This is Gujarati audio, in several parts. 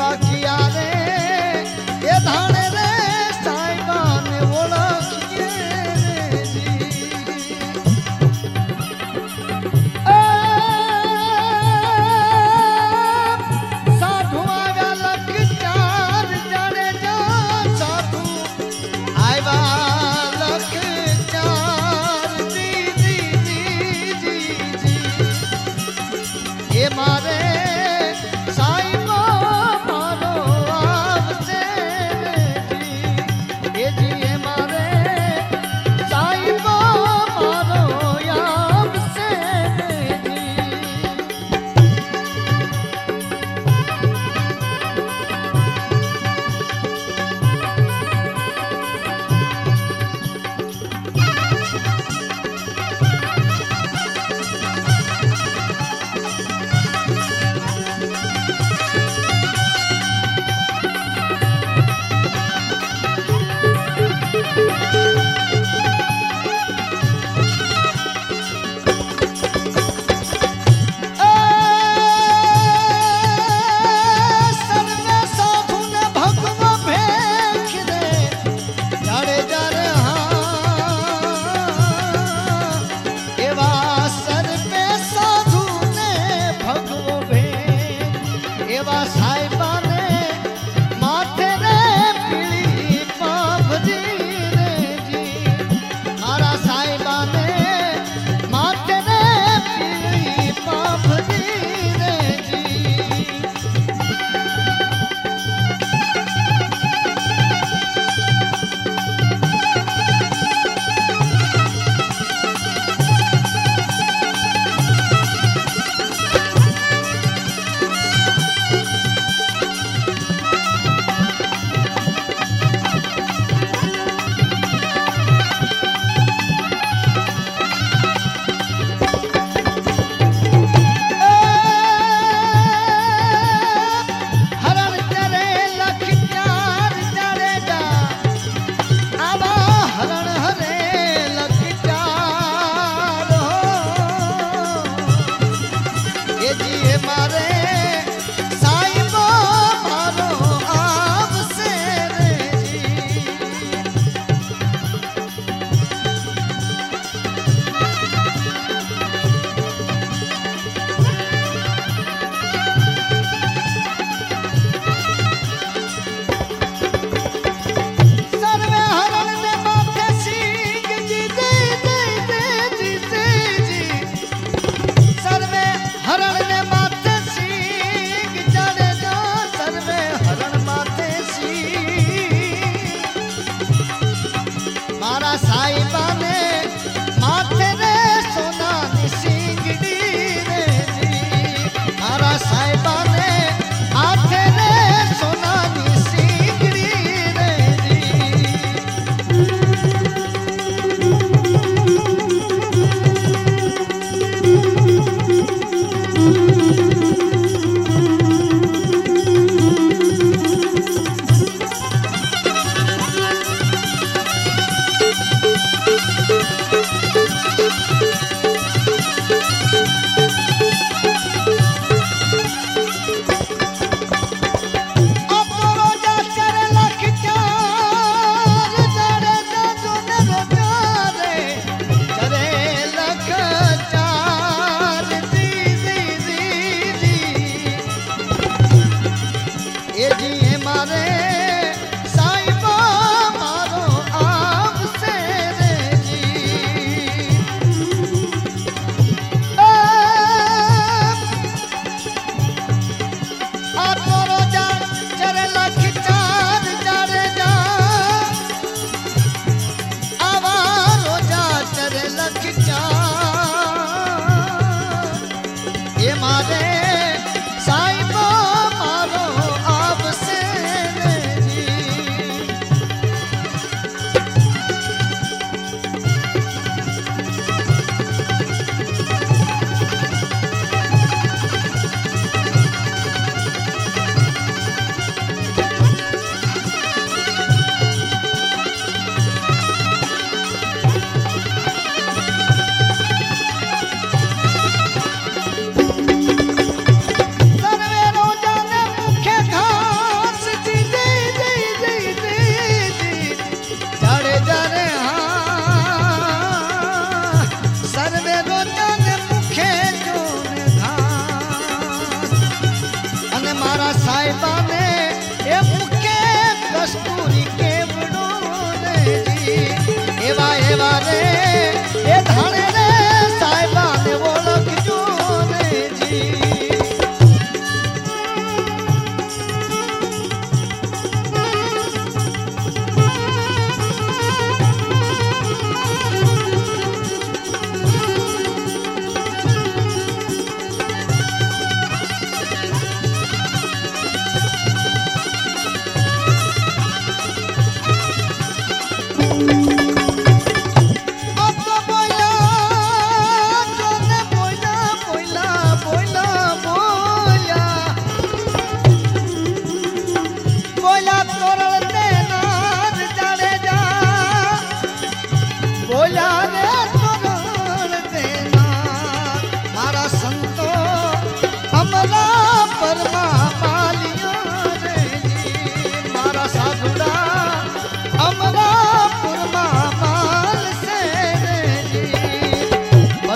aquí.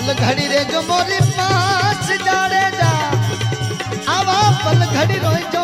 પલઘડી રેજો મોરી પાસ જાડે જા આવા પલઘડી રોજો